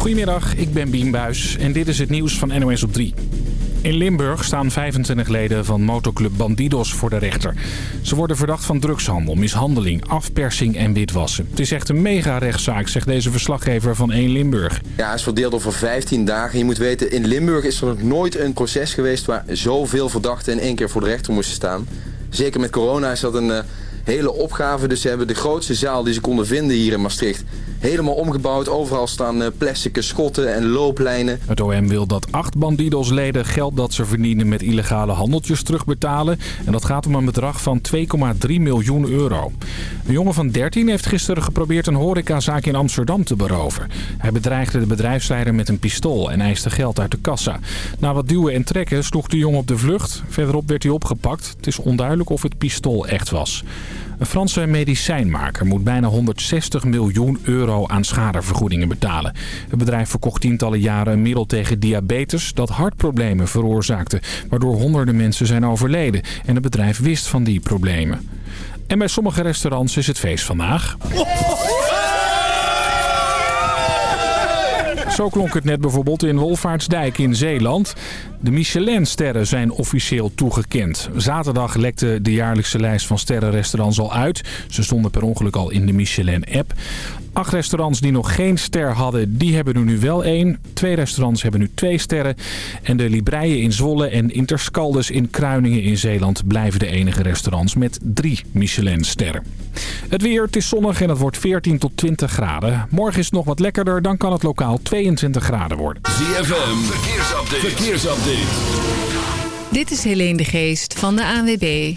Goedemiddag, ik ben Bien Buis en dit is het nieuws van NOS op 3. In Limburg staan 25 leden van motoclub Bandidos voor de rechter. Ze worden verdacht van drugshandel, mishandeling, afpersing en witwassen. Het is echt een mega-rechtszaak, zegt deze verslaggever van 1 Limburg. Ja, het is verdeeld over 15 dagen. Je moet weten, in Limburg is er nog nooit een proces geweest... waar zoveel verdachten in één keer voor de rechter moesten staan. Zeker met corona is dat een... Uh, hele opgave. Dus ze hebben de grootste zaal die ze konden vinden hier in Maastricht helemaal omgebouwd. Overal staan uh, plastic schotten en looplijnen. Het OM wil dat acht bandidos-leden geld dat ze verdienen met illegale handeltjes terugbetalen. En dat gaat om een bedrag van 2,3 miljoen euro. Een jongen van 13 heeft gisteren geprobeerd een horecazaak in Amsterdam te beroven. Hij bedreigde de bedrijfsleider met een pistool en eiste geld uit de kassa. Na wat duwen en trekken sloeg de jongen op de vlucht. Verderop werd hij opgepakt. Het is onduidelijk of het pistool echt was. Een Franse medicijnmaker moet bijna 160 miljoen euro aan schadevergoedingen betalen. Het bedrijf verkocht tientallen jaren een middel tegen diabetes dat hartproblemen veroorzaakte. Waardoor honderden mensen zijn overleden. En het bedrijf wist van die problemen. En bij sommige restaurants is het feest vandaag. Zo klonk het net bijvoorbeeld in Wolvaartsdijk in Zeeland. De Michelin-sterren zijn officieel toegekend. Zaterdag lekte de jaarlijkse lijst van sterrenrestaurants al uit. Ze stonden per ongeluk al in de Michelin-app. Acht restaurants die nog geen ster hadden, die hebben er nu wel één. Twee restaurants hebben nu twee sterren. En de Libreien in Zwolle en Interscaldes in Kruiningen in Zeeland... blijven de enige restaurants met drie Michelin-sterren. Het weer, het is zonnig en het wordt 14 tot 20 graden. Morgen is het nog wat lekkerder, dan kan het lokaal 22 graden worden. ZFM, verkeersupdate. verkeersupdate. Dit is Helene de Geest van de ANWB.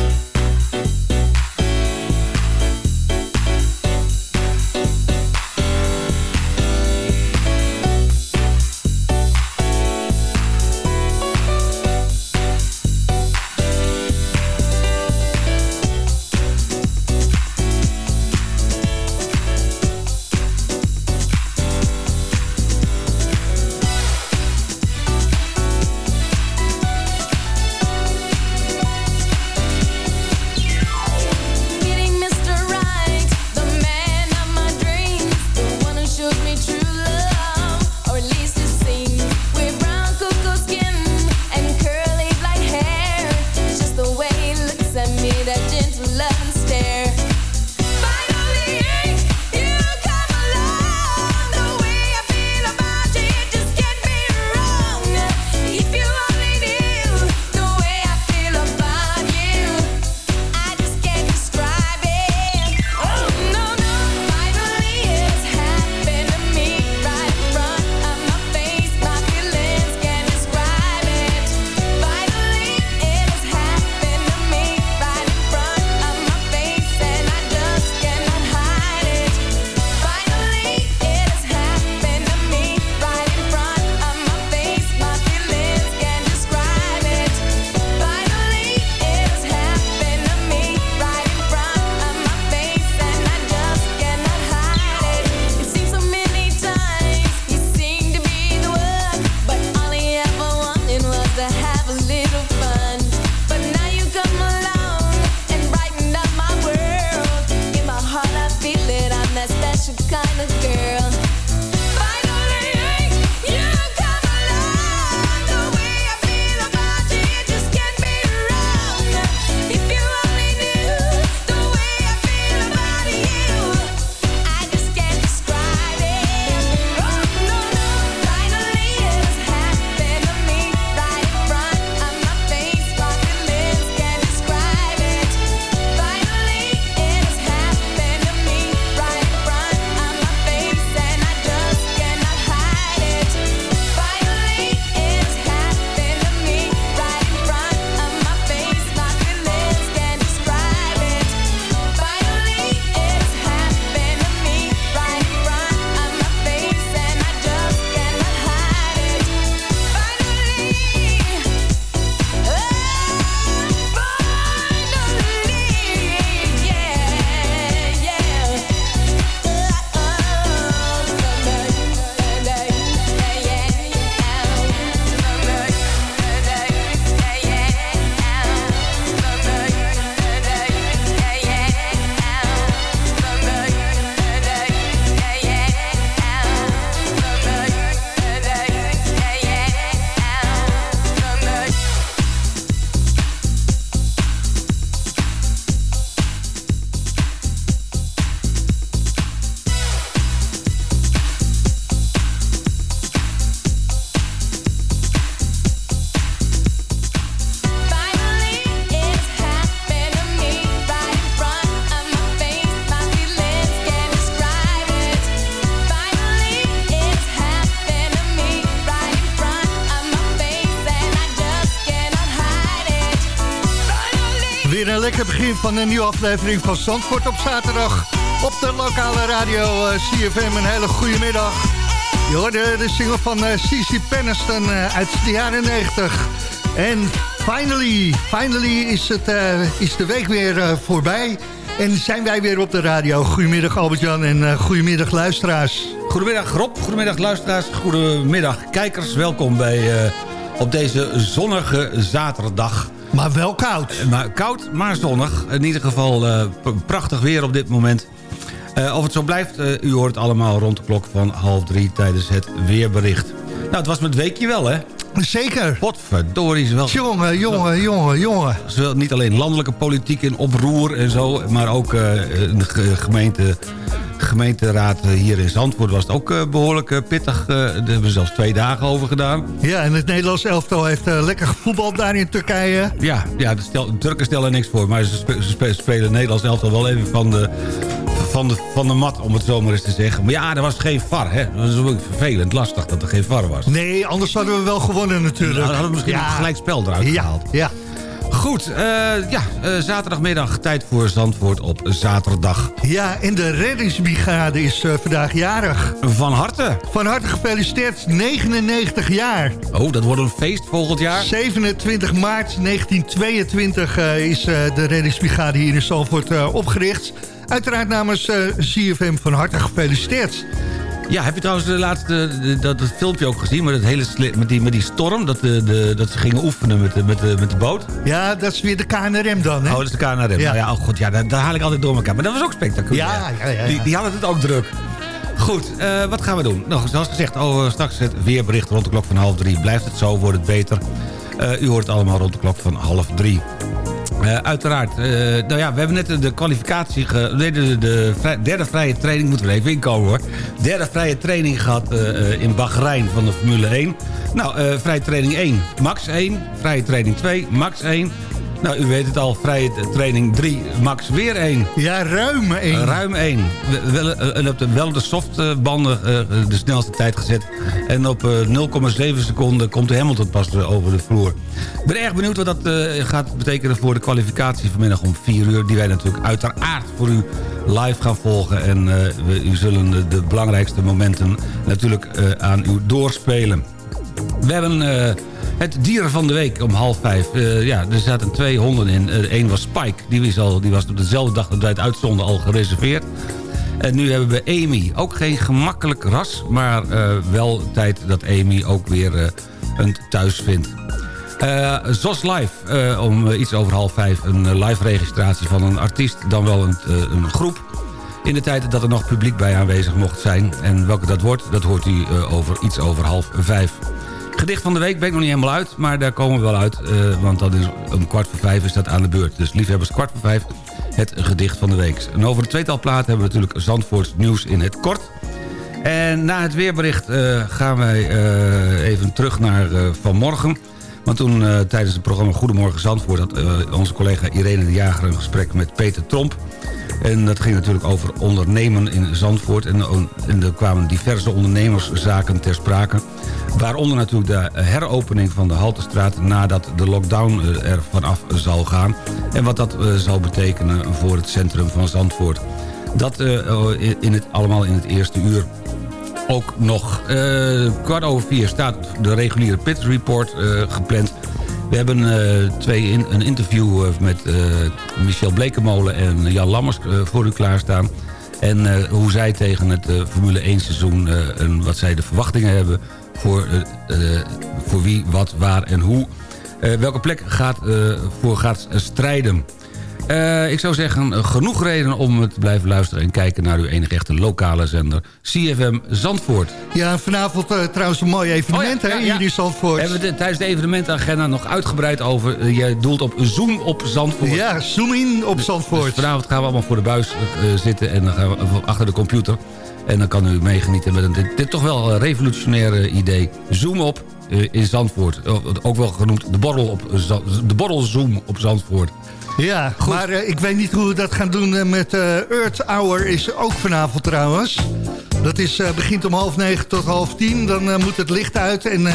Van een nieuwe aflevering van Zandvoort op zaterdag. Op de lokale radio uh, CFM. Een hele goede middag. Je hoorde de single van uh, Cici Penniston uh, uit de jaren 90. En finally, finally is, het, is de week weer voorbij. En zijn wij weer op de radio. Goedemiddag Albert-Jan en goedemiddag luisteraars. Goedemiddag Rob, goedemiddag luisteraars, goedemiddag kijkers. Welkom bij op deze zonnige zaterdag. Maar wel koud. Maar koud, maar zonnig. In ieder geval uh, prachtig weer op dit moment. Uh, of het zo blijft, uh, u hoort allemaal rond de klok van half drie tijdens het weerbericht. Nou, het was met weekje wel, hè? Zeker. Potverdorie is wel... Jongen, jongen, jongen, jongen. Niet alleen landelijke politiek in oproer en zo... maar ook de gemeente gemeenteraad eh, hier in Zandvoort was het ook eh, behoorlijk eh, pittig. Daar hebben we zelfs twee dagen over gedaan. Ja, en het Nederlands elftal heeft lekker gevoetbald daar in Turkije. Ja, ja de, stel, de Turken stellen niks voor. Maar ze, spelen, ze spelen het Nederlands elftal wel even van de, van de, van de mat, om het zo maar eens te zeggen. Maar ja, er was geen VAR, hè. Dat is ook vervelend, lastig dat er geen VAR was. Nee, anders hadden we wel gewonnen natuurlijk. Nou, dan hadden we misschien ja. een gelijk spel eruit ja. gehaald. Ja, Goed, uh, ja, uh, zaterdagmiddag, tijd voor Zandvoort op zaterdag. Ja, en de reddingsbrigade is uh, vandaag jarig. Van harte. Van harte gefeliciteerd, 99 jaar. Oh, dat wordt een feest volgend jaar. 27 maart 1922 is de reddingsbrigade hier in Zandvoort opgericht. Uiteraard namens CFM van harte gefeliciteerd. Ja, heb je trouwens de laatste, dat, dat filmpje ook gezien... met, het hele, met, die, met die storm, dat, de, de, dat ze gingen oefenen met, de, met, de, met de boot? Ja, dat is weer de KNRM dan, hè? Oh, dat is de KNRM. Ja, nou ja oh god, ja, daar, haal ik altijd door elkaar. Maar dat was ook spectaculair. Ja, ja, ja. Die, die hadden het ook druk. Goed, uh, wat gaan we doen? Nou, zoals gezegd, oh, straks het weerbericht rond de klok van half drie. Blijft het zo, wordt het beter. Uh, u hoort allemaal rond de klok van half drie. Uh, uiteraard. Uh, nou ja, we hebben net de kwalificatie... De, de, de derde vrije training... Moeten we even inkomen hoor. Derde vrije training gehad in Bahrein van de Formule 1. Nou, vrije training 1, max 1. Vrije training 2, max 1. Nou, u weet het al, vrije training 3, max weer 1. Ja, ruim 1. ruim 1. En op de, wel de softbanden uh, de snelste tijd gezet. En op 0,7 seconden komt de Hamilton pas over de vloer. Ik ben erg benieuwd wat dat uh, gaat betekenen voor de kwalificatie vanmiddag om 4 uur. Die wij natuurlijk uiteraard voor u live gaan volgen. En we, u zullen de, de, belangrijkste momenten natuurlijk aan u doorspelen. We hebben het dier van de week om half vijf. Uh, ja, er zaten twee honden in. Eén was Spike. Die was, die was op dezelfde dag dat wij het uitzonden al gereserveerd. En nu hebben we Amy. Ook geen gemakkelijk ras. Maar uh, wel tijd dat Amy ook weer een thuis vindt. Uh, ZOS Live, om iets over half vijf. Een live registratie van een artiest. Dan wel een, een groep in de tijd dat er nog publiek bij aanwezig mocht zijn. En welke dat wordt, dat hoort u over iets over half vijf. Gedicht van de week ben ik nog niet helemaal uit, maar daar komen we wel uit. Uh, want dat is om kwart voor vijf is dat aan de beurt. Dus liefhebbers, kwart voor vijf, het gedicht van de week. En over de tweetal platen hebben we natuurlijk Zandvoorts nieuws in het kort. En na het weerbericht uh, gaan wij uh, even terug naar vanmorgen. Want toen tijdens het programma Goedemorgen Zandvoort... had onze collega Irene de Jager een gesprek met Peter Tromp... En dat ging natuurlijk over ondernemen in Zandvoort. En, en er kwamen diverse ondernemerszaken ter sprake. Waaronder natuurlijk de heropening van de Haltestraat... nadat de lockdown eh, er vanaf zal gaan. En wat dat eh, zal betekenen voor het centrum van Zandvoort. Dat uh, in het, allemaal in het eerste uur. Ook nog kwart over vier staat de reguliere Pit Report gepland... We hebben uh, twee in, een interview met uh, Michel Blekemolen en Jan Lammers voor u klaarstaan. En hoe zij tegen het Formule 1 seizoen en wat zij de verwachtingen hebben voor, voor wie, wat, waar en hoe. Welke plek gaat, voor gaat strijden. Ik zou zeggen, genoeg reden om te blijven luisteren... en kijken naar uw enige echte lokale zender, CFM Zandvoort. Ja, vanavond trouwens een mooi evenement oh ja, hè, ja, hier in Zandvoort. Hebben we de, tijdens de evenementagenda nog uitgebreid over... jij doelt op Zoom op Zandvoort. Ja, Zoom in op dus Zandvoort. Dus vanavond gaan we allemaal voor de buis zitten en dan gaan we achter de computer... En dan kan u meegenieten met een, dit, dit toch wel revolutionaire idee. Zoom op uh, in Zandvoort. Ook wel genoemd de borrel, op, de borrelzoom op Zandvoort. Ja, Goed. maar eh, ik weet niet hoe we dat gaan doen eh, met eh, Earth Hour is ook vanavond trouwens. Dat is, begint om half negen tot half tien. Dan moet het licht uit en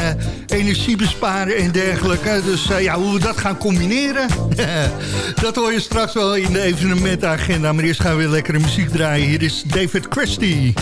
energie besparen en dergelijke. Dus ja, hoe we dat gaan combineren... dat hoor je straks wel in de evenementagenda. Maar eerst gaan we weer lekkere muziek draaien. Hier is David Christie.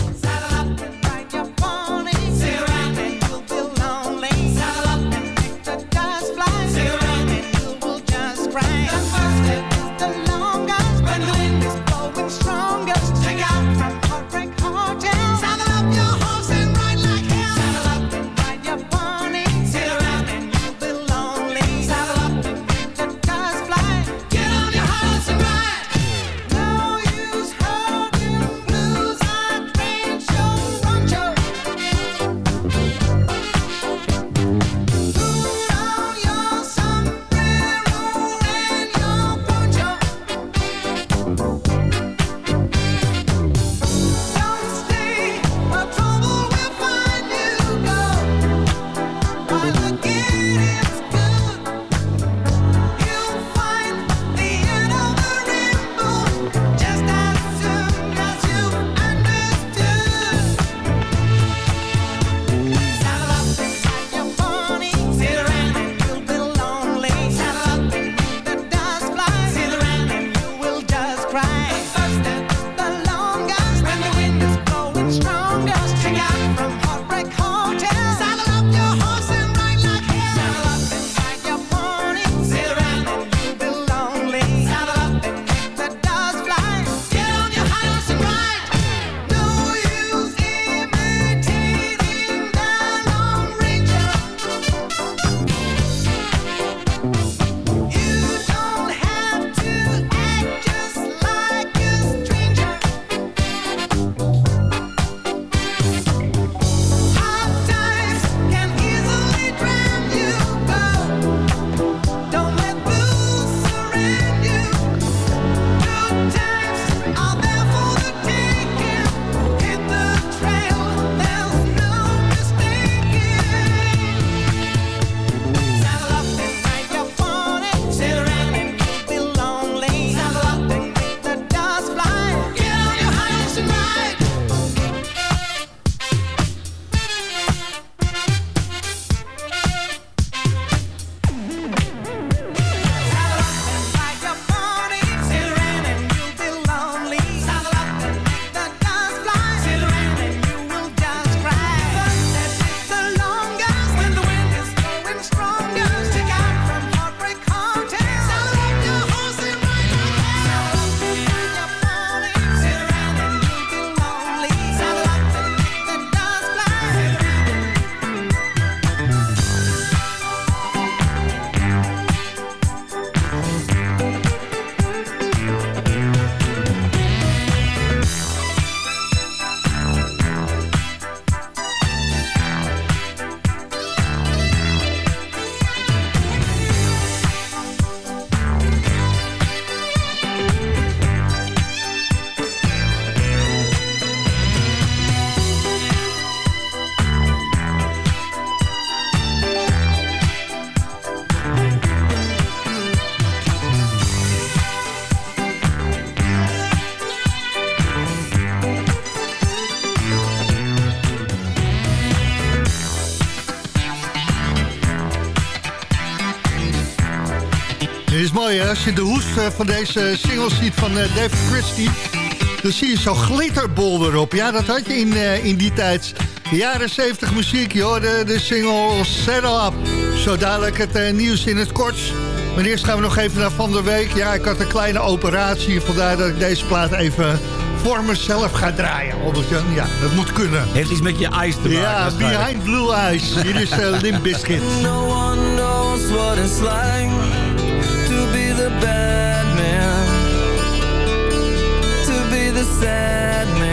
Eh, van deze single van eh, David Christie... dan zie je zo'n glitterbol erop. Ja, dat had je in, eh, in die tijd. Jaren 70 muziek, joh. De, de single Set Up. Zo dadelijk het nieuws in het kort. Maar eerst gaan we nog even naar Van der Week. Ja, ik had een kleine operatie. Vandaar dat ik deze plaat even voor mezelf ga draaien. Ja, dat moet kunnen. Heeft iets met je ijs te maken. Ja, behind blue eyes. Hier is uh, Limp Bizkit. No one knows what it's like. Sadness.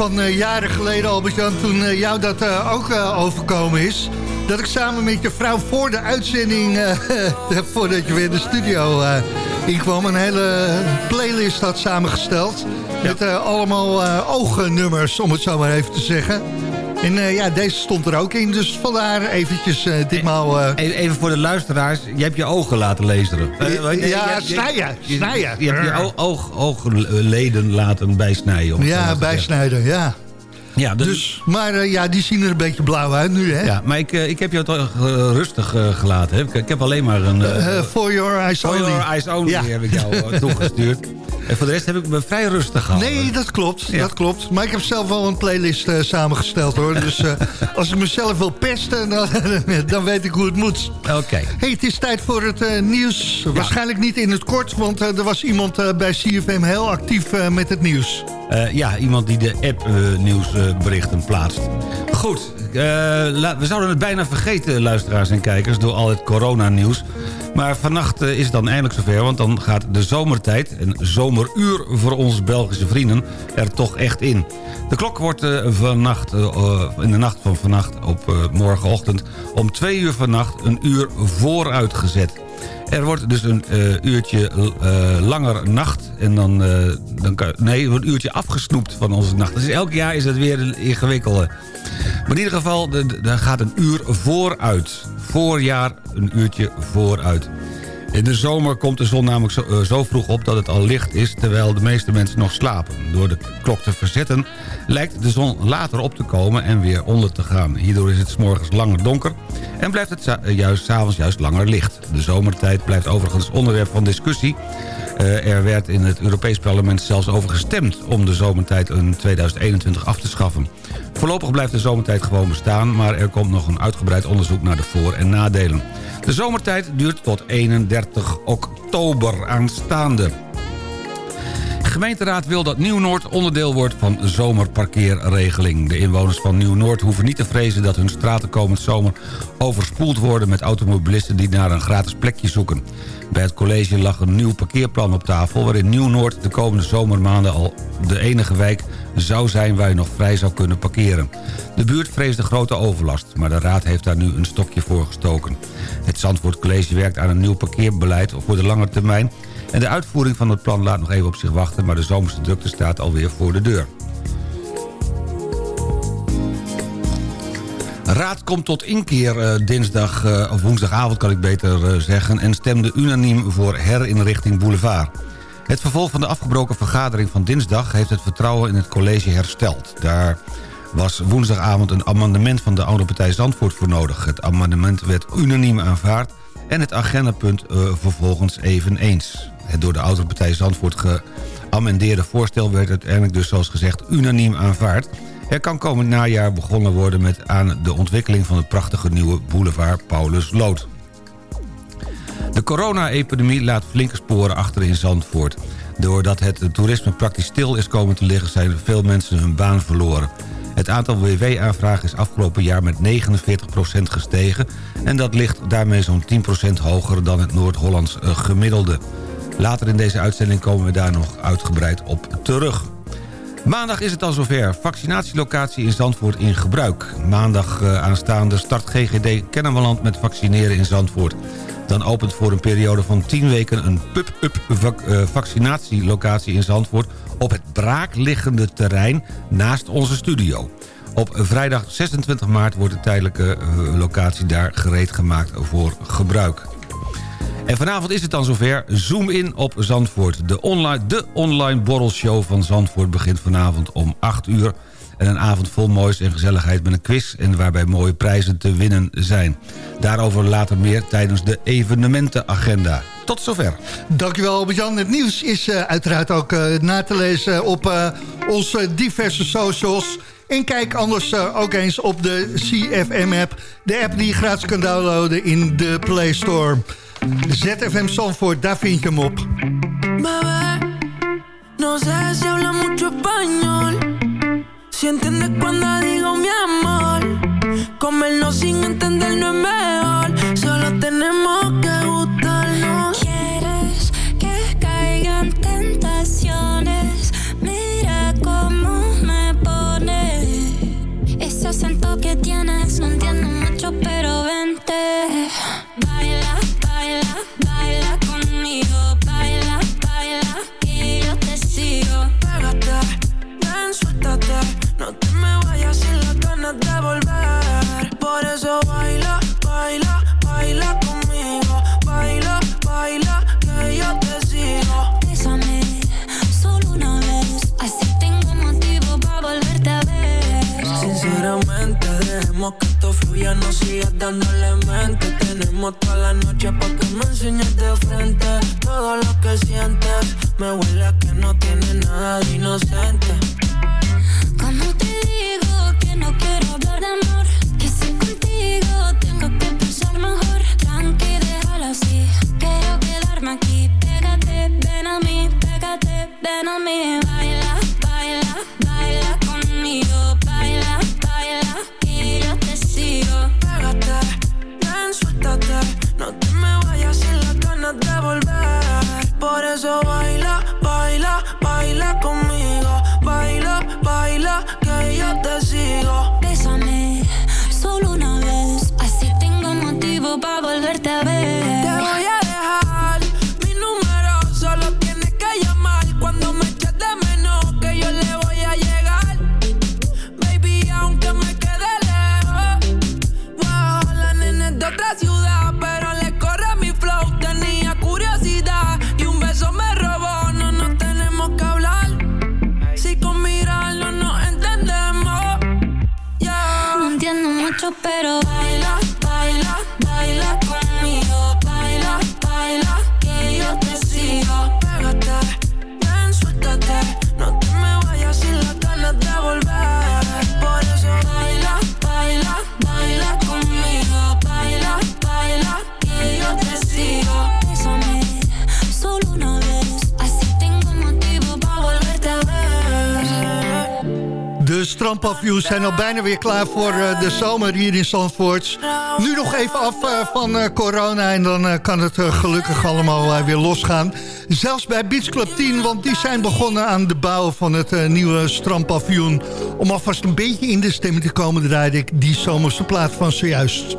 Van eh, jaren geleden, Albert-Jan, toen eh, jou dat eh, ook overkomen is... dat ik samen met je vrouw voor de uitzending, voordat je weer de studio inkwam... een hele playlist had samengesteld met allemaal oognummers, om het zo maar even te zeggen. En eh, ja, deze stond er ook in, dus vandaar eventjes eh, ditmaal... eh, Even, even voor de luisteraars, je hebt je ogen laten lezen. Ja, snijden, je- snijden. Je hebt je oog, oog, oogleden laten bijsnijden. ja, bijsnijden, ja. Ja, dus, Dus, maar ja, die zien er een beetje blauw uit nu, hè? ja, maar ik, ik heb jou toch rustig gelaten. Hè? Ik, ik heb alleen maar een... for your eyes For only. Your Eyes Only Ja. heb ik jou toegestuurd. En voor de rest heb ik me vrij rustig gehouden. Nee, dat klopt, Ja. dat klopt. Maar ik heb zelf wel een playlist eh, samengesteld, hoor. Dus eh, als ik mezelf wil pesten, dan, dan weet ik hoe het moet. Oké. hey, het is tijd voor het eh, nieuws. Waarschijnlijk niet in het kort, want er was iemand bij CFM heel actief met het nieuws. Ja, iemand die de app-nieuwsberichten plaatst. Goed, we zouden het bijna vergeten, luisteraars en kijkers... door al het coronanieuws. Maar vannacht eh, is het dan eindelijk zover... want dan gaat de zomertijd, een zomeruur voor onze Belgische vrienden... er toch echt in. De klok wordt eh, vannacht, eh, eh, in de nacht van vannacht op eh, morgenochtend... om twee uur vannacht een uur vooruit gezet. Er wordt dus een eh, uurtje eh, langer nacht. En dan, eh, dan kan, nee, een uurtje afgesnoept van onze nacht. Dus elk jaar is het weer een ingewikkelde. Maar in ieder geval, daar gaat een uur vooruit. Voorjaar een uurtje vooruit. In de zomer komt de zon namelijk zo, eh, zo vroeg op dat het al licht is... terwijl de meeste mensen nog slapen. Door de klok te verzetten lijkt de zon later op te komen en weer onder te gaan. Hierdoor is het morgens langer donker en blijft het eh, juist 's avonds juist langer licht. De zomertijd blijft overigens onderwerp van discussie. Eh, er werd in het Europees Parlement zelfs over gestemd... om de zomertijd in 2021 af te schaffen. Voorlopig blijft de zomertijd gewoon bestaan... maar er komt nog een uitgebreid onderzoek naar de voor- en nadelen. De zomertijd duurt tot 31 oktober aanstaande. Gemeenteraad wil dat Nieuw-Noord onderdeel wordt van zomerparkeerregeling. De inwoners van Nieuw-Noord hoeven niet te vrezen dat hun straten komend zomer overspoeld worden met automobilisten die naar een gratis plekje zoeken. Bij het college lag een nieuw parkeerplan op tafel... waarin Nieuw-Noord de komende zomermaanden al de enige wijk zou zijn... waar je nog vrij zou kunnen parkeren. De buurt vreesde grote overlast, maar de raad heeft daar nu een stokje voor gestoken. Het Zandvoort College werkt aan een nieuw parkeerbeleid voor de lange termijn... en de uitvoering van het plan laat nog even op zich wachten... maar de zomerse drukte staat alweer voor de deur. Raad komt tot inkeer eh, dinsdag, eh, of woensdagavond kan ik beter eh, zeggen... en stemde unaniem voor herinrichting Boulevard. Het vervolg van de afgebroken vergadering van dinsdag... heeft het vertrouwen in het college hersteld. Daar was woensdagavond een amendement van de oude partij Zandvoort voor nodig. Het amendement werd unaniem aanvaard... en het agendapunt vervolgens eveneens. Het door de oude partij Zandvoort amendeerde voorstel werd uiteindelijk dus zoals gezegd unaniem aanvaard. Er kan komend najaar begonnen worden met aan de ontwikkeling van het prachtige nieuwe boulevard Paulus Lood. De corona-epidemie laat flinke sporen achter in Zandvoort. Doordat het toerisme praktisch stil is komen te liggen... zijn veel mensen hun baan verloren. Het aantal WW-aanvragen is afgelopen jaar met 49% gestegen... en dat ligt daarmee zo'n 10% hoger dan het Noord-Hollands eh, gemiddelde. Later in deze uitzending komen we daar nog uitgebreid op terug. Maandag is het al zover. Vaccinatielocatie in Zandvoort in gebruik. Maandag uh, aanstaande start GGD Kennemerland met vaccineren in Zandvoort. Dan opent voor een periode van 10 weken een pub-up uh, vaccinatielocatie in Zandvoort... op het braakliggende terrein naast onze studio. Op vrijdag 26 maart wordt de tijdelijke uh, locatie daar gereed gemaakt voor gebruik. En vanavond is het dan zover. Zoom in op Zandvoort. De online, de online borrelshow van Zandvoort begint vanavond om 8 uur. En een avond vol moois en gezelligheid met een quiz... en waarbij mooie prijzen te winnen zijn. Daarover later meer tijdens de evenementenagenda. Tot zover. Dankjewel Albert-Jan. Het nieuws is uh, uiteraard ook uh, na te lezen op uh, onze diverse socials... En kijk anders ook eens op de CFM-app. De app die je gratis kan downloaden in de Play Store. ZFM Zandvoort, daar vind je hem op. Bebé, no sé si habla mucho español. Si entiendes cuando digo mi amor. Comernos sin entender no es mejor. Solo tenemos que gustarnos. Quieres que caigan tentaciones. Mira cómo me pone. Ese acento que tienes, no entiendo mucho, pero vente. No te me vayas sin las ganas de volver. Por eso baila, baila, baila conmigo. Baila, baila, que yo te sigo. Bésame, solo una vez. Así tengo motivo para volverte a ver. Sinceramente, dejemos que esto fluya, no sigas dándole mente. Tenemos toda la noche pa' que me enseñes de frente. Todo lo que sientes, me huele a que no tiene nada de inocente. Ven a mí, pégate, ven a mí. Baila, para volverte a ver. Strandpavioens zijn al bijna weer klaar voor uh, de zomer hier in Zandvoort. Nu nog even af uh, van uh, corona en dan kan het gelukkig allemaal weer losgaan. Zelfs bij Beach Club 10, want die zijn begonnen aan de bouw van het nieuwe strandpavioen. Om alvast een beetje in de stemming te komen draaide ik die zomerse plaat van zojuist.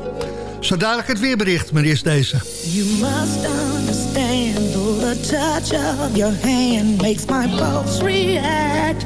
Zo dadelijk het weerbericht, maar eerst deze. You must understand, the touch of your hand makes my pulse react.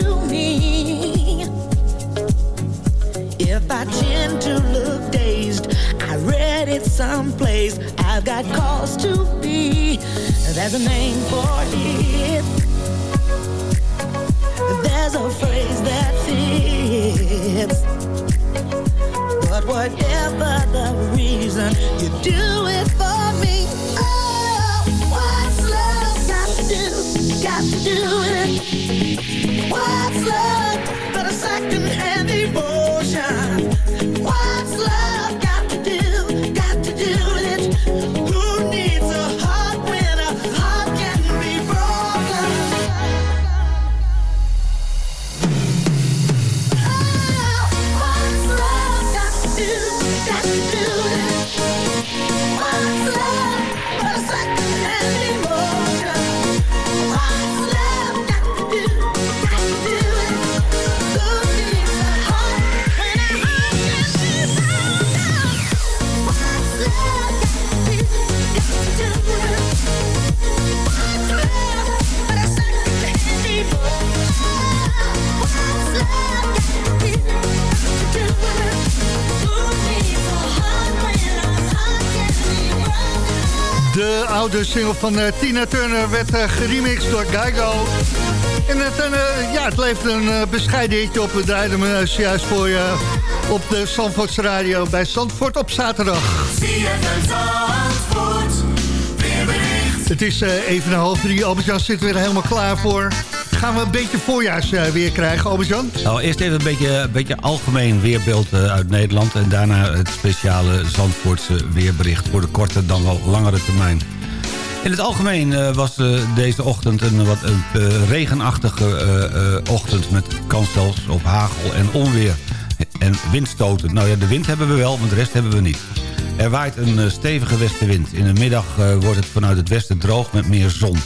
to me. If I tend to look dazed, I read it someplace. I've got cause to be. There's a name for it. There's a phrase that fits. But whatever the reason, you do it for me. Oh, what's love got to do? Got to do it. What's love single van eh, Tina Turner werd eh, geremixed door Geigo. En het, eh, ja, het levert een bescheiden hitje op. We draaiden hem zojuist voor je op de Zandvoorts Radio bij Zandvoort op zaterdag. Het is even een half drie. Albert-Jan zit weer helemaal klaar voor. Gaan we een beetje voorjaarsweer weer krijgen, Albert-Jan? Nou, eerst even een beetje, een beetje algemeen weerbeeld uit Nederland... en daarna het speciale Zandvoortse weerbericht... voor de korte dan wel langere termijn. In het algemeen eh, was eh, deze ochtend een wat een, eh, regenachtige ochtend... met kans op hagel en onweer en windstoten. Nou ja, de wind hebben we wel, maar de rest hebben we niet. Er waait een stevige westenwind. In de middag wordt het vanuit het westen droog met meer zon.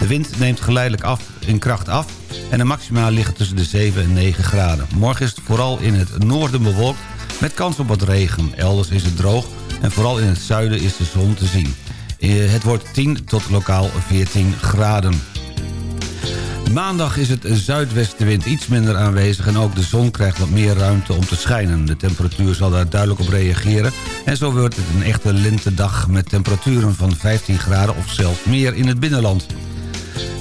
De wind neemt geleidelijk af in kracht af... en de maxima liggen tussen de 7 en 9 graden. Morgen is het vooral in het noorden bewolkt... met kans op wat regen. Elders is het droog en vooral in het zuiden is de zon te zien. Eh, Het wordt 10 tot lokaal 14 graden. Maandag is het zuidwestenwind iets minder aanwezig... en ook de zon krijgt wat meer ruimte om te schijnen. De temperatuur zal daar duidelijk op reageren... en zo wordt het een echte lentedag met temperaturen van 15 graden... of zelfs meer in het binnenland.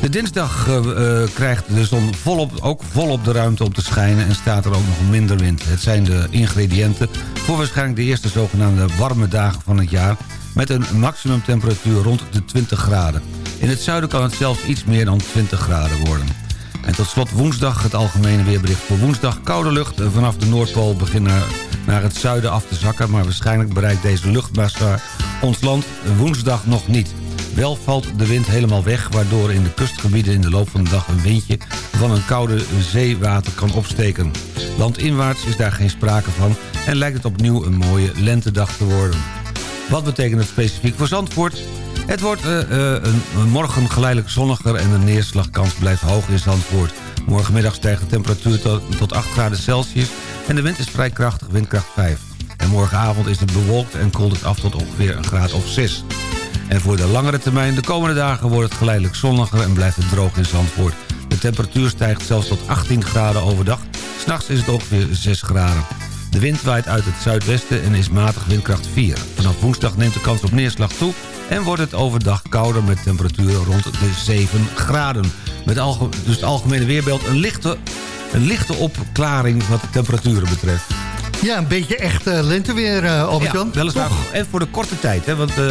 De dinsdag eh, eh, krijgt de zon volop, ook volop de ruimte om te schijnen... en staat er ook nog minder wind. Het zijn de ingrediënten voor waarschijnlijk de eerste zogenaamde warme dagen van het jaar... met een maximumtemperatuur rond de 20 graden. In het zuiden kan het zelfs iets meer dan 20 graden worden. En tot slot woensdag het algemene weerbericht voor woensdag. Koude lucht eh, vanaf de Noordpool begint naar, naar het zuiden af te zakken... maar waarschijnlijk bereikt deze luchtmassa ons land woensdag nog niet. Wel valt de wind helemaal weg... waardoor in de kustgebieden in de loop van de dag een windje... van een koude zeewater kan opsteken. Landinwaarts is daar geen sprake van... en lijkt het opnieuw een mooie lentedag te worden. Wat betekent het specifiek voor Zandvoort? Het wordt eh, eh, een, morgen geleidelijk zonniger en de neerslagkans blijft hoog in Zandvoort. Morgenmiddag stijgt de temperatuur tot, tot 8 graden Celsius en de wind is vrij krachtig, windkracht 5. En morgenavond is het bewolkt en koelt het af tot ongeveer een graad of 6. En voor de langere termijn, de komende dagen wordt het geleidelijk zonniger en blijft het droog in Zandvoort. De temperatuur stijgt zelfs tot 18 graden overdag. S'nachts is het ongeveer 6 graden. De wind waait uit het zuidwesten en is matig windkracht 4. Vanaf woensdag neemt de kans op neerslag toe... en wordt het overdag kouder met temperaturen rond de 7 graden. Met dus het algemene weerbeeld een lichte, een lichte opklaring wat de temperaturen betreft. Ja, een beetje echt eh, lenteweer, eh Albert-Jan. Ja, weliswaar. En voor de korte tijd, hè, want eh,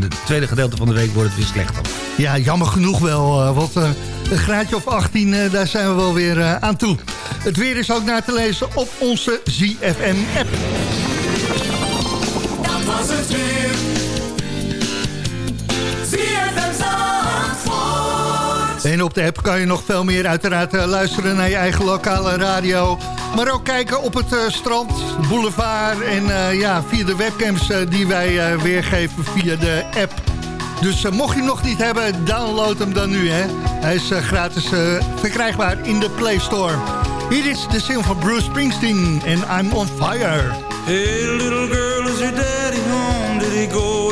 het tweede gedeelte van de week wordt het weer slechter. Ja, jammer genoeg wel. eh, want eh, een graadje of 18, eh, daar zijn we wel weer eh, aan toe. Het weer is ook na te lezen op onze ZFM-app. En op de app kan je nog veel meer uiteraard eh, luisteren naar je eigen lokale radio. Maar ook kijken op het eh, strand, boulevard en eh, ja, via de webcams die wij weergeven via de app. Dus mocht je hem nog niet hebben, download hem dan nu. Hè. Hij is gratis verkrijgbaar in de Play Store. Hier is de single van Bruce Springsteen en I'm on Fire. Hey little girl, is your daddy home? Did he go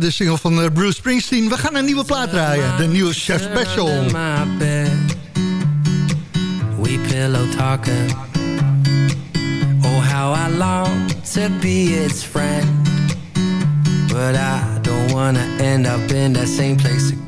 De single van eh, Bruce Springsteen. We gaan een nieuwe plaat draaien. De nieuwe Chef Special. We pillow talking. Oh, how I long to be its friend. But I don't wanna end up in that same place again.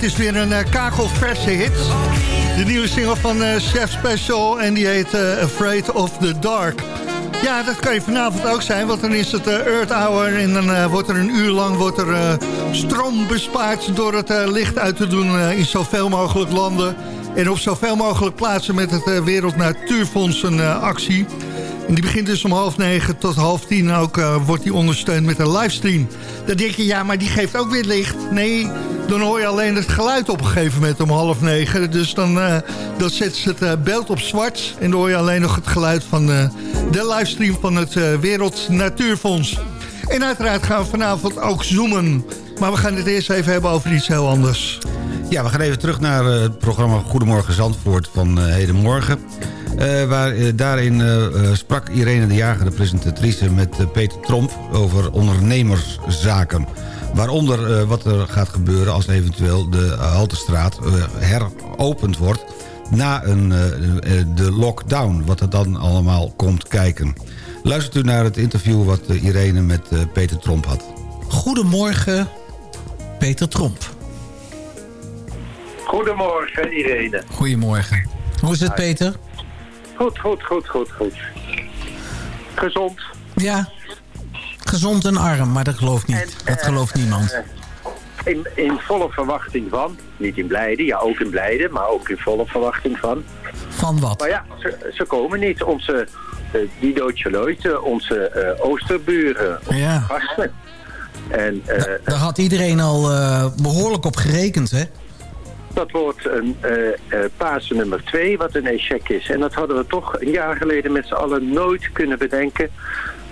dit is weer een uh, kakelverse hit. De nieuwe single van uh, Chef Special en die heet uh, Afraid of the Dark. Ja, dat kan je vanavond ook zijn, want dan is het Earth Hour... en dan wordt er een uur lang wordt er, stroom bespaard door het licht uit te doen in zoveel mogelijk landen... en op zoveel mogelijk plaatsen met het Wereld Natuurfonds een actie... En die begint dus om half negen tot half tien ook wordt die ondersteund met een livestream. Dan denk je, ja, maar die geeft ook weer licht. Nee, dan hoor je alleen het geluid op een gegeven moment om half negen. Dus dan, uh, dan ze het uh, beeld op zwart en dan hoor je alleen nog het geluid van de livestream van het Wereld Natuurfonds. En uiteraard gaan we vanavond ook zoomen. Maar we gaan het eerst even hebben over iets heel anders. Ja, we gaan even terug naar het programma Goedemorgen Zandvoort van hedenmorgen. Uh, waar, daarin sprak Irene de Jager, de presentatrice... met Peter Tromp over ondernemerszaken. Waaronder wat er gaat gebeuren als eventueel de Haltestraat heropend wordt... na een, de lockdown, wat er dan allemaal komt kijken. Luistert u naar het interview wat Irene met Peter Tromp had. Goedemorgen, Peter Tromp. Goedemorgen, Irene. Goedemorgen. Hoe is het, Peter? Goed, goed, goed, goed, goed. Gezond. Ja, gezond en arm, maar dat gelooft niet. dat gelooft niemand. In, in volle verwachting van, niet in blijde, ja ook in blijde, maar ook in volle verwachting van. Van wat? Maar ja, ze, ze komen niet. Onze uh, Dido Chaloite, onze uh, oosterburen, onze ja. gasten. En, uh, da daar had iedereen al behoorlijk op gerekend, hè? Dat wordt een Pasen nummer 2, wat een echec is. En dat hadden we toch een jaar geleden met z'n allen nooit kunnen bedenken...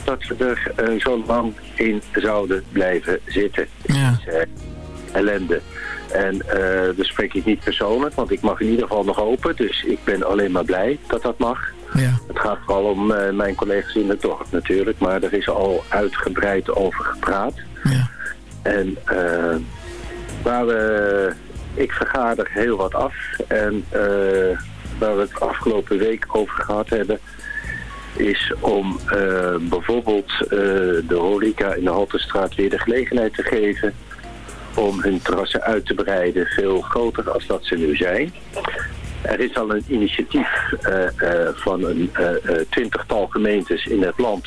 dat we er uh, zo lang in zouden blijven zitten. Ja. Dus, ellende. En dat spreek ik niet persoonlijk, want ik mag in ieder geval nog open. Dus ik ben alleen maar blij dat dat mag. Ja. Het gaat vooral om mijn collega's in het dorp natuurlijk. Maar er is al uitgebreid over gepraat. Ja. En waar we ik vergader heel wat af. En uh, waar we het afgelopen week over gehad hebben... is om uh, bijvoorbeeld uh, de horeca in de Haltestraat weer de gelegenheid te geven... om hun terrassen uit te breiden, veel groter als dat ze nu zijn. Er is al een initiatief van een twintigtal gemeentes in het land...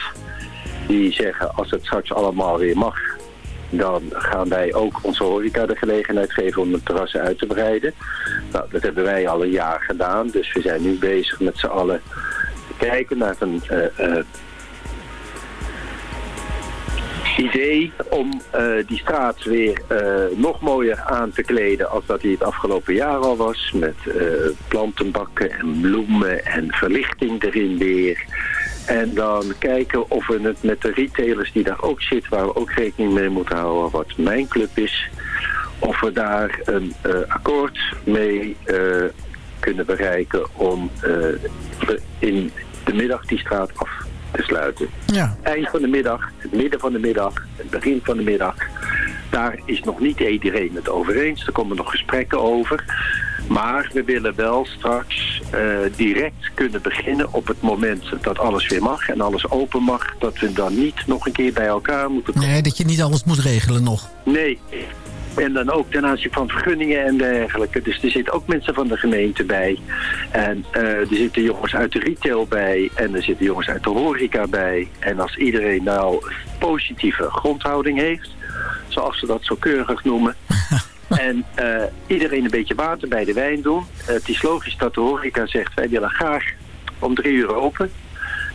die zeggen als het straks allemaal weer mag dan gaan wij ook onze horeca de gelegenheid geven om de terrassen uit te breiden. Nou, dat hebben wij al een jaar gedaan, dus we zijn nu bezig met z'n allen kijken naar een uh, uh, idee om uh, die straat weer nog mooier aan te kleden als dat hij het afgelopen jaar al was. Met plantenbakken en bloemen en verlichting erin weer. En dan kijken of we het met de retailers die daar ook zitten, waar we ook rekening mee moeten houden, wat mijn club is, of we daar een akkoord mee kunnen bereiken om in de middag die straat af te sluiten. Ja. Eind van de middag, het midden van de middag, het begin van de middag, daar is nog niet iedereen het over eens. Er komen nog gesprekken over. Maar we willen wel straks uh, direct kunnen beginnen op het moment dat alles weer mag en alles open mag. Dat we dan niet nog een keer bij elkaar moeten komen. Nee, dat je niet alles moet regelen nog. Nee. En dan ook ten aanzien van vergunningen en dergelijke. Dus er zitten ook mensen van de gemeente bij. En uh, er zitten jongens uit de retail bij. En er zitten jongens uit de horeca bij. En als iedereen nou positieve grondhouding heeft, zoals ze dat zo keurig noemen... En uh, iedereen een beetje water bij de wijn doen. Uh, het is logisch dat de horeca zegt, wij willen graag om drie uur open.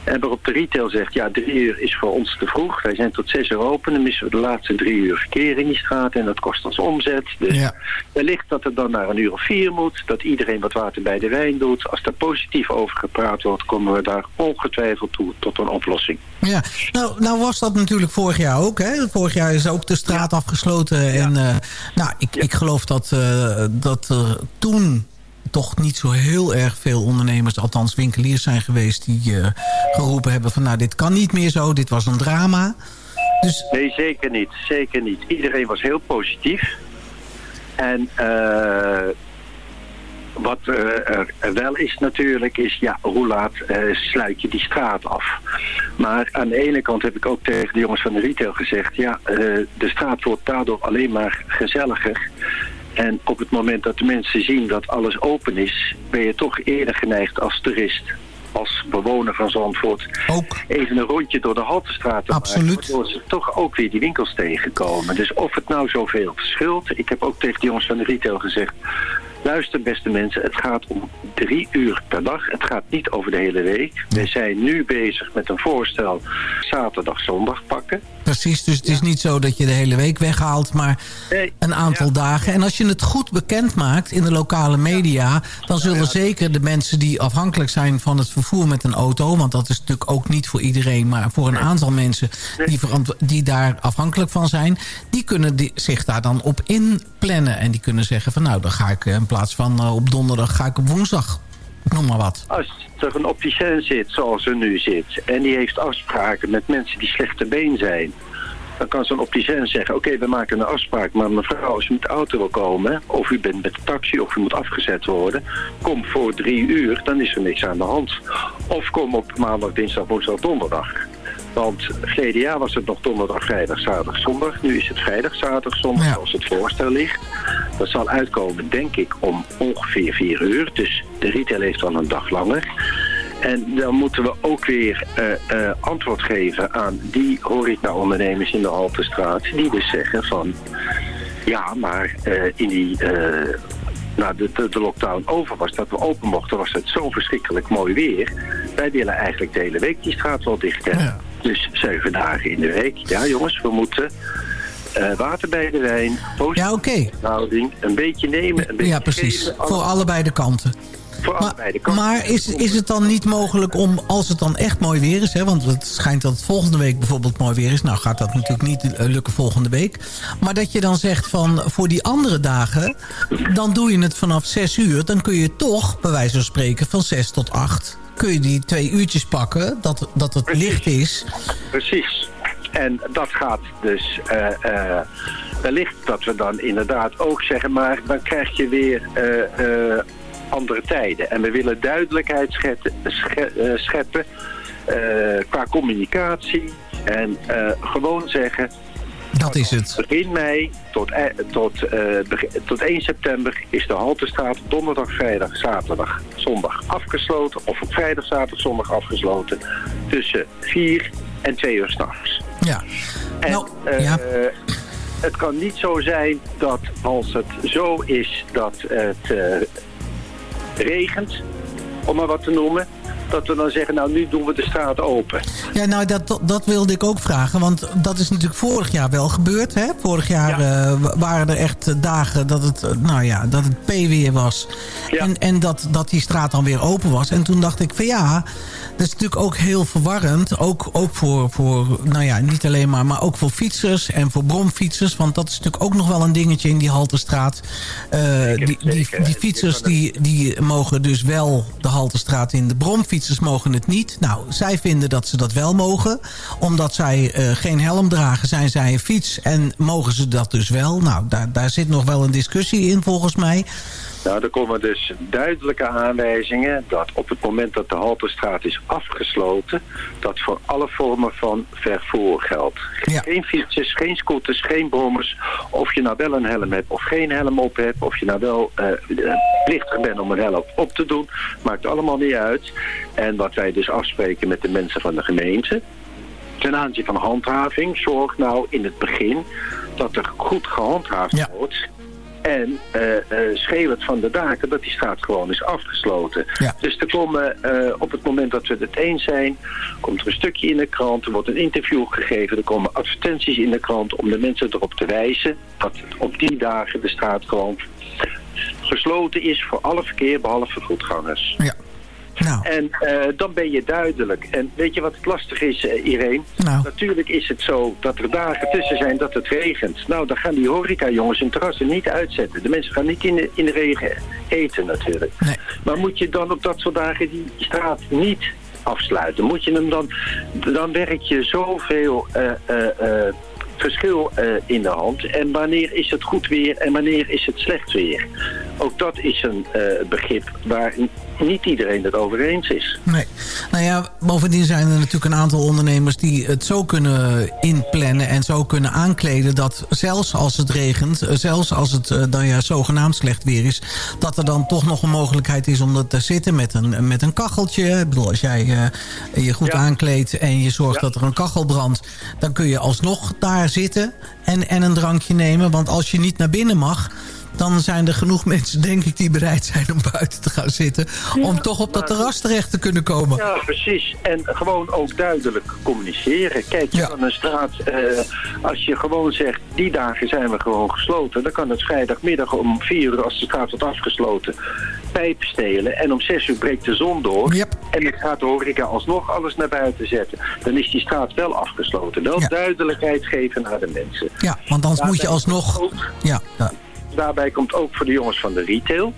En waarop de retail zegt, ja, drie uur is voor ons te vroeg. Wij zijn tot zes uur open. Dan missen we de laatste drie uur verkeer in die straat. En dat kost ons omzet. Dus ja. wellicht dat het dan naar een uur of vier moet. Dat iedereen wat water bij de wijn doet. Als daar positief over gepraat wordt, komen we daar ongetwijfeld toe tot een oplossing. Ja, nou, nou was dat natuurlijk vorig jaar ook. Hè? Vorig jaar is ook de straat ja. afgesloten. En uh, nou, ik, ik geloof dat, uh, dat er toen toch niet zo heel erg veel ondernemers, althans winkeliers zijn geweest... die uh, geroepen hebben van nou, dit kan niet meer zo, dit was een drama. Dus... Nee, zeker niet. Zeker niet. Iedereen was heel positief. En uh, wat uh, er wel is natuurlijk, is ja, hoe laat sluit je die straat af? Maar aan de ene kant heb ik ook tegen de jongens van de retail gezegd... ja, de straat wordt daardoor alleen maar gezelliger... En op het moment dat de mensen zien dat alles open is, ben je toch eerder geneigd als toerist, als bewoner van Zandvoort, ook. even een rondje door de Haltestraat te Absoluut. maken. Waardoor ze toch ook weer die winkels tegenkomen. Dus of het nou zoveel verschilt, ik heb ook tegen de jongens van de retail gezegd, luister beste mensen, het gaat om drie uur per dag. Het gaat niet over de hele week. We zijn nu bezig met een voorstel zaterdag, zondag pakken. Precies, dus het is niet zo dat je de hele week weghaalt, maar een aantal dagen. En als je het goed bekend maakt in de lokale media... dan zullen zeker de mensen die afhankelijk zijn van het vervoer met een auto... want dat is natuurlijk ook niet voor iedereen, maar voor een aantal mensen... die, die daar afhankelijk van zijn... die kunnen die- zich daar dan op inplannen. En die kunnen zeggen van nou, dan ga ik in plaats van eh, op donderdag... ga ik op woensdag, noem maar wat. Als er een opticien zit zoals er nu zit... en die heeft afspraken met mensen die slechte been zijn... dan kan zo'n opticien zeggen... oké, we maken een afspraak, maar mevrouw, als u met de auto wil komen... of u bent met de taxi of u moet afgezet worden... kom voor drie uur, dan is er niks aan de hand. Of kom op maandag, dinsdag, woensdag, donderdag. Want jaar was het nog donderdag, vrijdag, zaterdag, zondag. Nu is het vrijdag, zaterdag, zondag, als het voorstel ligt. Dat zal uitkomen, denk ik, om ongeveer vier uur. Dus de retail heeft dan een dag langer. En dan moeten we ook weer eh, eh, antwoord geven aan die horeca-ondernemers in de Haltestraat... die dus zeggen van, ja, maar eh, in die... eh nou, de, de, de lockdown over was, dat we open mochten, was het zo verschrikkelijk mooi weer. Wij willen eigenlijk de hele week die straat wel dicht hebben. Dus zeven dagen in de week. Ja, jongens, we moeten eh, water bij de wijn, Ja, oké. houding, een beetje nemen, een beetje Ja, precies. geven, Voor allebei de kanten. voor allebei de kanten. Maar is, is het dan niet mogelijk om, als het dan echt mooi weer is... Hè, want het schijnt dat het volgende week bijvoorbeeld mooi weer is... nou gaat dat natuurlijk niet eh, lukken volgende week... maar dat je dan zegt van voor die andere dagen... dan doe je het vanaf 6 uur... dan kun je toch, bij wijze van spreken, van 6 tot 8... kun je die twee uurtjes pakken, dat, dat het licht is... Precies. En dat gaat dus eh, wellicht dat we dan inderdaad ook zeggen, maar dan krijg je weer eh, andere tijden. En we willen duidelijkheid scheppen, sche- scheppen qua communicatie. En gewoon zeggen, Dat is het. begin mei tot, eh, tot, eh, tot 1 september is de Haltestraat donderdag, vrijdag, zaterdag, zondag afgesloten. Of op vrijdag, zaterdag, zondag afgesloten. Tussen 4 en 2 uur s'nachts. Ja. En eh, het kan niet zo zijn dat als het zo is dat het regent, om maar wat te noemen, dat we dan zeggen, nou nu doen we de straat open. Ja, nou, dat, dat wilde ik ook vragen. Want dat is natuurlijk vorig jaar wel gebeurd. Hè? Vorig jaar eh, wa- waren er echt dagen dat het, eh, nou ja, dat het P-weer was. En, en dat, dat die straat dan weer open was. En toen dacht ik van ja, dat is natuurlijk ook heel verwarrend. Ook, ook voor, voor, nou ja, niet alleen maar, maar ook voor fietsers en voor bromfietsers. Want dat is natuurlijk ook nog wel een dingetje in die Haltestraat. Eh, die, die, die fietsers die, die mogen dus wel de Haltestraat in. De bromfietsers mogen het niet. Nou, zij vinden dat ze dat wel mogen. Omdat zij eh, geen helm dragen, zijn zij een fiets. En mogen ze dat dus wel? Nou, daar, daar zit nog wel een discussie in volgens mij. Nou, er komen dus duidelijke aanwijzingen dat op het moment dat de Halterstraat is afgesloten, dat voor alle vormen van vervoer geldt. Geen fietsers, geen scooters, geen brommers. Of je nou wel een helm hebt of geen helm op hebt, of je nou wel eh, plichtig bent om een helm op te doen, maakt allemaal niet uit. En wat wij dus afspreken met de mensen van de gemeente, ten aanzien van handhaving, zorg nou in het begin dat er goed gehandhaafd wordt. En eh eh schreeuwend van de daken dat die straat gewoon is afgesloten. Dus er komen, eh, op het moment dat we het eens zijn, komt er een stukje in de krant, er wordt een interview gegeven, er komen advertenties in de krant om de mensen erop te wijzen dat op die dagen de straat gewoon gesloten is voor alle verkeer behalve voetgangers. Ja. Nou. En eh, dan ben je duidelijk. En weet je wat het lastig is, eh, Irene? Nou. Natuurlijk is het zo dat er dagen tussen zijn dat het regent. Nou, dan gaan die horeca-jongens hun terrassen niet uitzetten. De mensen gaan niet in de, in de regen eten natuurlijk. Maar moet je dan op dat soort dagen die straat niet afsluiten? Moet je hem dan... Dan werk je zoveel... eh, verschil in de hand. En wanneer is het goed weer en wanneer is het slecht weer? ook dat is een begrip waar niet iedereen het over eens is. Nee. Nou ja, bovendien zijn er natuurlijk een aantal ondernemers... die het zo kunnen inplannen en zo kunnen aankleden... dat zelfs als het regent, eh, zelfs als het eh, dan ja zogenaamd slecht weer is... dat er dan toch nog een mogelijkheid is om er te zitten met een, met een kacheltje. Ik bedoel, als jij eh, je goed aankleedt en je zorgt dat er een kachel brandt... dan kun je alsnog daar zitten en, en een drankje nemen. Want als je niet naar binnen mag dan zijn er genoeg mensen, denk ik, die bereid zijn om buiten te gaan zitten. om toch op dat terras terecht te kunnen komen. Ja, precies. En gewoon ook duidelijk communiceren. Kijk, je kan een straat, eh, als je gewoon zegt, die dagen zijn we gewoon gesloten. Dan kan het vrijdagmiddag om vier uur, als de straat wordt afgesloten, pijpen stelen. En om zes uur breekt de zon door. En dan gaat de horeca alsnog alles naar buiten zetten. Dan is die straat wel afgesloten. Wel duidelijkheid geven naar de mensen. Ja, want anders moet je alsnog... Ja. Daarbij komt ook voor de jongens van de retail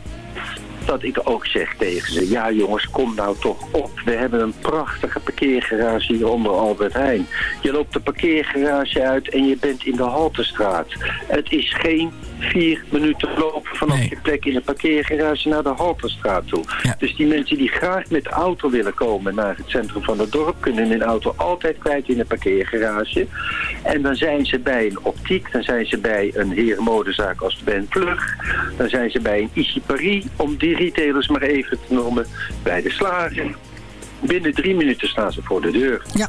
dat ik ook zeg tegen ze, ja jongens, kom nou toch op. We hebben een prachtige parkeergarage hier onder Albert Heijn. Je loopt de parkeergarage uit en je bent in de Haltestraat. Het is geen vier minuten lopen vanaf je plek in de parkeergarage naar de Haltestraat toe. Dus die mensen die graag met de auto willen komen naar het centrum van het dorp, kunnen hun auto altijd kwijt in de parkeergarage. En dan zijn ze bij een optiek, dan zijn ze bij een herenmodezaak als Ben Plug, dan zijn ze bij een Issy Paris, om die retailers maar even te noemen, bij de slager. Binnen drie minuten staan ze voor de deur. Ja.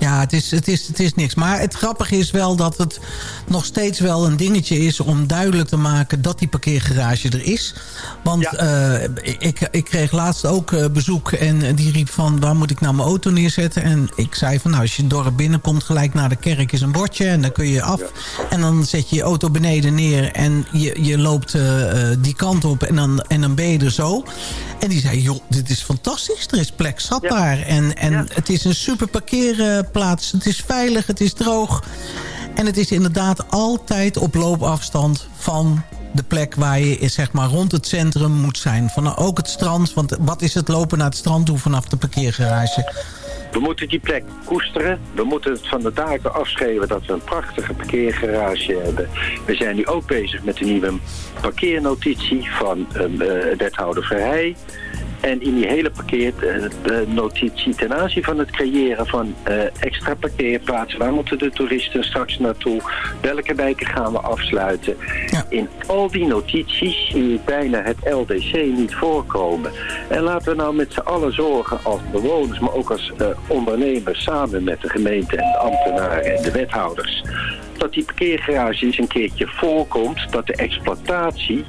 Ja, het is, het, is, het is niks. Maar het grappige is wel dat het nog steeds wel een dingetje is... om duidelijk te maken dat die parkeergarage er is. Want eh, ik, ik kreeg laatst ook eh, bezoek en die riep van... waar moet ik nou mijn auto neerzetten? En ik zei van nou, als je het dorp binnenkomt... gelijk naar de kerk is een bordje en dan kun je af. En dan zet je je auto beneden neer en je, je loopt eh, die kant op... En dan, en dan ben je er zo. En die zei, joh, dit is fantastisch. Er is plek zat daar. En, en het is een super parkeerplaats. Het is veilig, het is droog. En het is inderdaad altijd op loopafstand van de plek waar je zeg maar, rond het centrum moet zijn. Van, ook het strand, want wat is het lopen naar het strand toe vanaf de parkeergarage? We moeten die plek koesteren. We moeten het van de daken afschreven dat we een prachtige parkeergarage hebben. We zijn nu ook bezig met een nieuwe parkeernotitie van um, uh, wethouder Verheij. En in die hele parkeernotitie ten aanzien van het creëren van uh, extra parkeerplaatsen. Waar moeten de toeristen straks naartoe? Welke wijken gaan we afsluiten? In al die notities zie ik bijna het LDC niet voorkomen. En laten we nou met z'n allen zorgen als bewoners, maar ook als uh, ondernemers... samen met de gemeente en de ambtenaren en de wethouders... dat die parkeergarage eens een keertje voorkomt, dat de exploitatie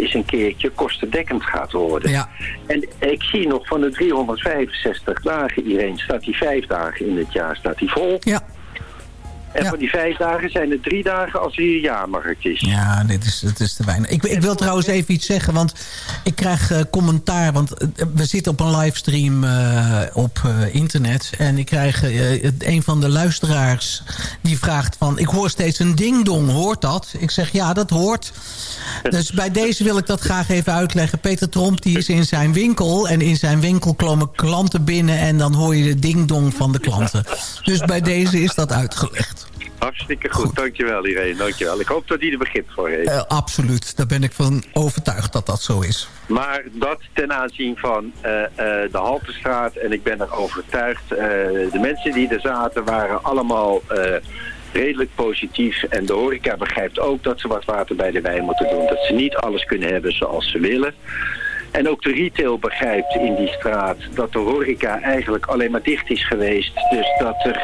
is een keertje kostendekkend gaat worden. Ja. En ik zie nog van de 365 dagen, iedereen staat die vijf dagen in het jaar staat die vol. Ja. En van die vijf dagen zijn er drie dagen als hier is. Ja, dit is, dit is te weinig. Ik, ik wil trouwens even iets zeggen, want ik krijg uh, commentaar. Want uh, we zitten op een livestream uh, op internet. En ik krijg een van de luisteraars die vraagt van... Ik hoor steeds een ding-dong, hoort dat? Ik zeg ja, dat hoort. Dus bij deze wil ik dat graag even uitleggen. Peter Tromp die is in zijn winkel. En in zijn winkel komen klanten binnen. En dan hoor je de ding-dong van de klanten. Dus bij deze is dat uitgelegd. Hartstikke goed. Dankjewel Irene. Dankjewel. Ik hoop dat hij er begrip voor heeft. Uh, absoluut. Daar ben ik van overtuigd dat dat zo is. Maar dat ten aanzien van uh, uh, de Haltestraat. En ik ben er overtuigd. de mensen die er zaten waren allemaal redelijk positief. En de horeca begrijpt ook dat ze wat water bij de wijn moeten doen. Dat ze niet alles kunnen hebben zoals ze willen. En ook de retail begrijpt in die straat dat de horeca eigenlijk alleen maar dicht is geweest. Dus dat er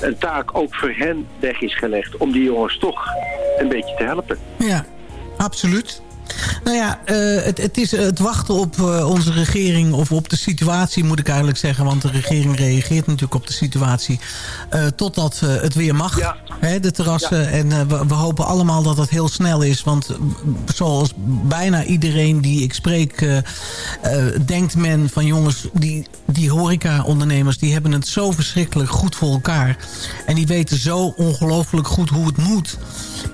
een taak ook voor hen weg is gelegd om die jongens toch een beetje te helpen. Ja, absoluut. Nou ja, uh, het, het, is het wachten op uh, onze regering of op de situatie moet ik eigenlijk zeggen. Want de regering reageert natuurlijk op de situatie uh, totdat het weer mag. Ja. Hè, de terrassen. Ja. En we, we, hopen allemaal dat het heel snel is. Want zoals bijna iedereen die ik spreek denkt men van jongens, die, die horeca-ondernemers die hebben het zo verschrikkelijk goed voor elkaar. En die weten zo ongelooflijk goed hoe het moet.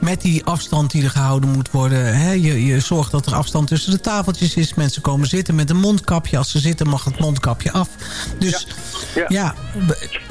Met die afstand die er gehouden moet worden. Hè, je, je zorgt dat er afstand tussen de tafeltjes is. Mensen komen zitten met een mondkapje. Als ze zitten mag het mondkapje af. Dus ja, Ja.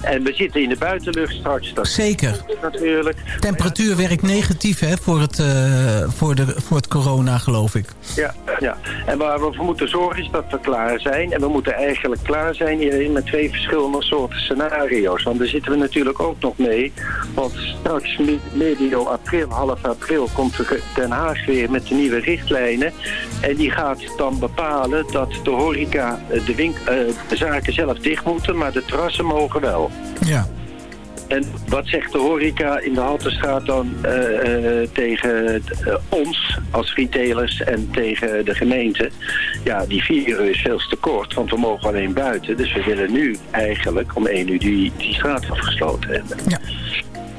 En we zitten in de buitenlucht straks. Dat Zeker. Natuurlijk. temperatuur werkt negatief hè, voor, het, eh, voor, de, voor het corona geloof ik. Ja, ja. En waar we voor moeten zorgen is dat we klaar zijn. En we moeten eigenlijk klaar zijn hierin met twee verschillende soorten scenario's. Want daar zitten we natuurlijk ook nog mee. Want straks medio april, half april, komt de Den Haag weer met de nieuwe richtlijnen. En die gaat dan bepalen dat de horeca, eh, de, eh, de zaken zelf dicht moeten, maar de terrassen mogen wel. Ja. En wat zegt de horeca in de Haltestraat dan eh, tegen ons als retailers en tegen de gemeente? Ja, die vier uur is veel te kort, want we mogen alleen buiten. Dus we willen nu eigenlijk om één uur die, die straat afgesloten hebben.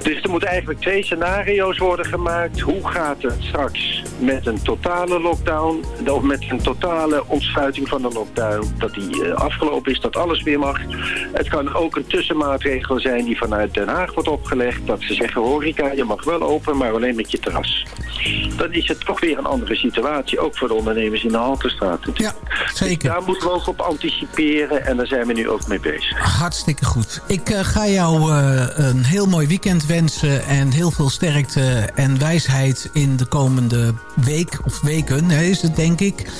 Dus er moeten eigenlijk twee scenario's worden gemaakt. Hoe gaat het straks met een totale lockdown, of met een totale ontsluiting van de lockdown, dat die eh, afgelopen is, dat alles weer mag. Het kan ook een tussenmaatregel zijn die vanuit Den Haag wordt opgelegd, dat ze zeggen horeca, je mag wel open, maar alleen met je terras. Dan is het toch weer een andere situatie, ook voor de ondernemers in de Haltestraat. Ja, zeker. daar moeten we ook op anticiperen en daar zijn we nu ook mee bezig. Hartstikke goed. Ik eh, ga jou eh, een heel mooi weekend wensen en heel veel sterkte en wijsheid in de komende week of weken, hè, is het denk ik.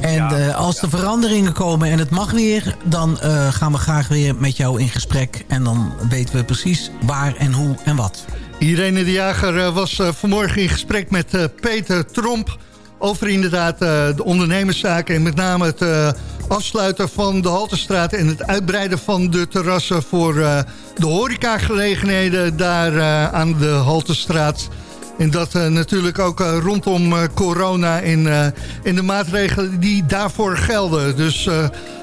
En eh, als er veranderingen komen en het mag weer, dan eh, gaan we graag weer met jou in gesprek. En dan weten we precies waar en hoe en wat. Irene de Jager eh, was vanmorgen in gesprek met Peter Tromp... over inderdaad de ondernemerszaken... en met name het afsluiten van de Haltestraat... en het uitbreiden van de terrassen voor de horecagelegenheden... daar aan de Haltestraat... En dat eh, natuurlijk ook eh, rondom eh, corona en, en de maatregelen die daarvoor gelden. Dus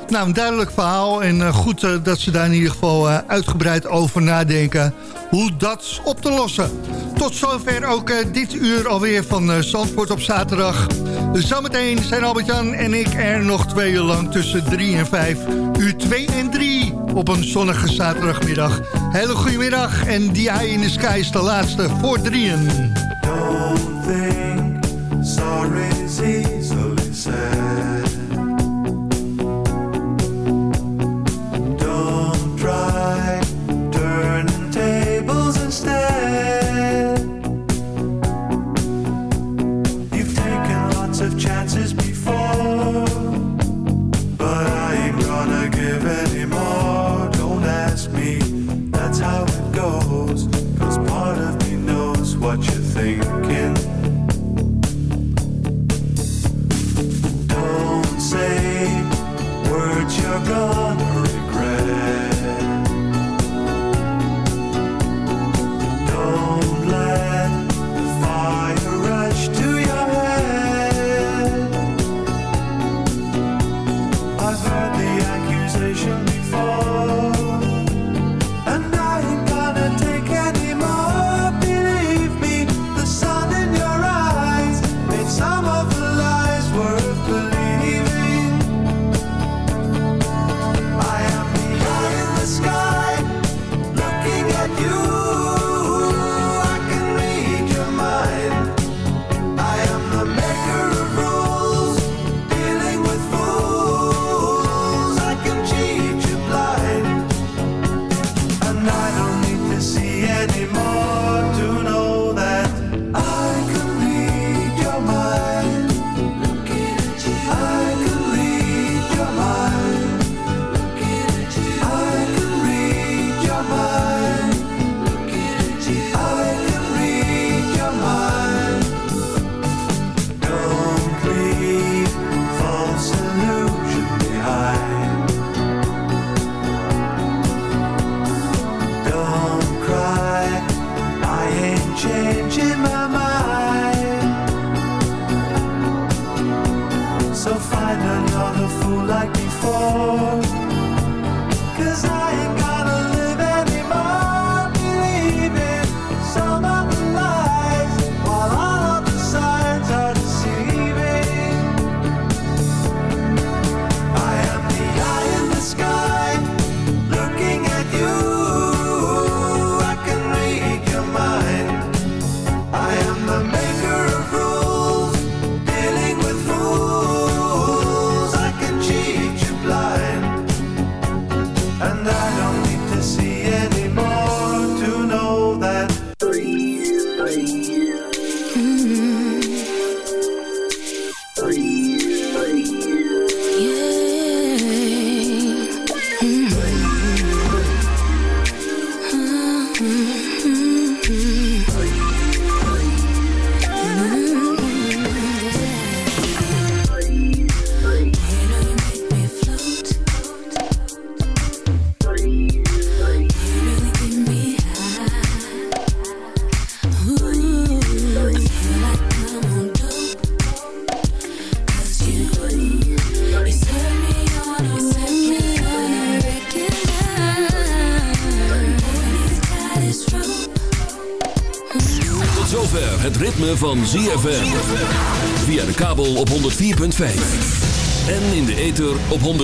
nou, een duidelijk verhaal en eh, goed eh, dat ze daar in ieder geval eh, uitgebreid over nadenken hoe dat op te lossen. Tot zover ook dit uur alweer van Zandvoort op zaterdag. Zometeen zijn Albert-Jan en ik er nog twee uur lang tussen drie en vijf. Uur 2 en 3 op een zonnige zaterdagmiddag. Hele goede middag en die Eye in the Sky is de laatste voor drieën. Like